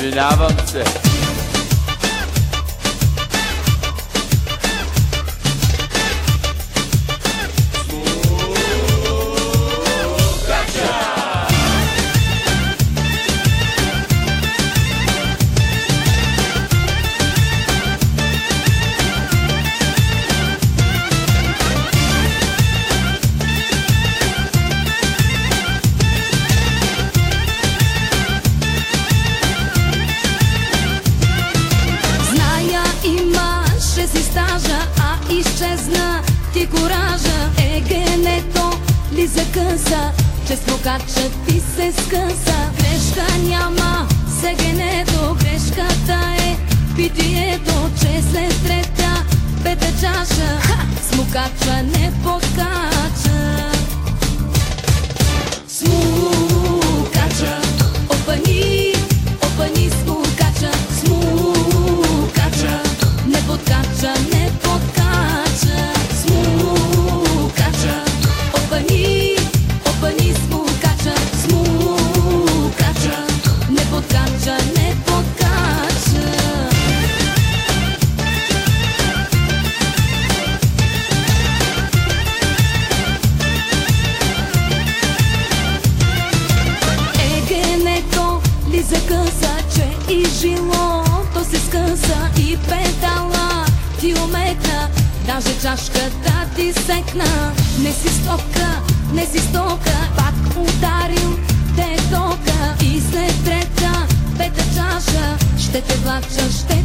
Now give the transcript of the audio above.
Извинявам се. Изчезна. Ти коража Егенето ли закъса, че смокача ти се скъса? Грешка няма, сегенето, грешката е питието Че след трета. Пета чаша, ха, смокача не и жилото се скъса И педала ти омекна, даже чашката ти секна. Не си стока, не си стока, пак ударил те тока. И след трета, пета чаша, ще те влача, ще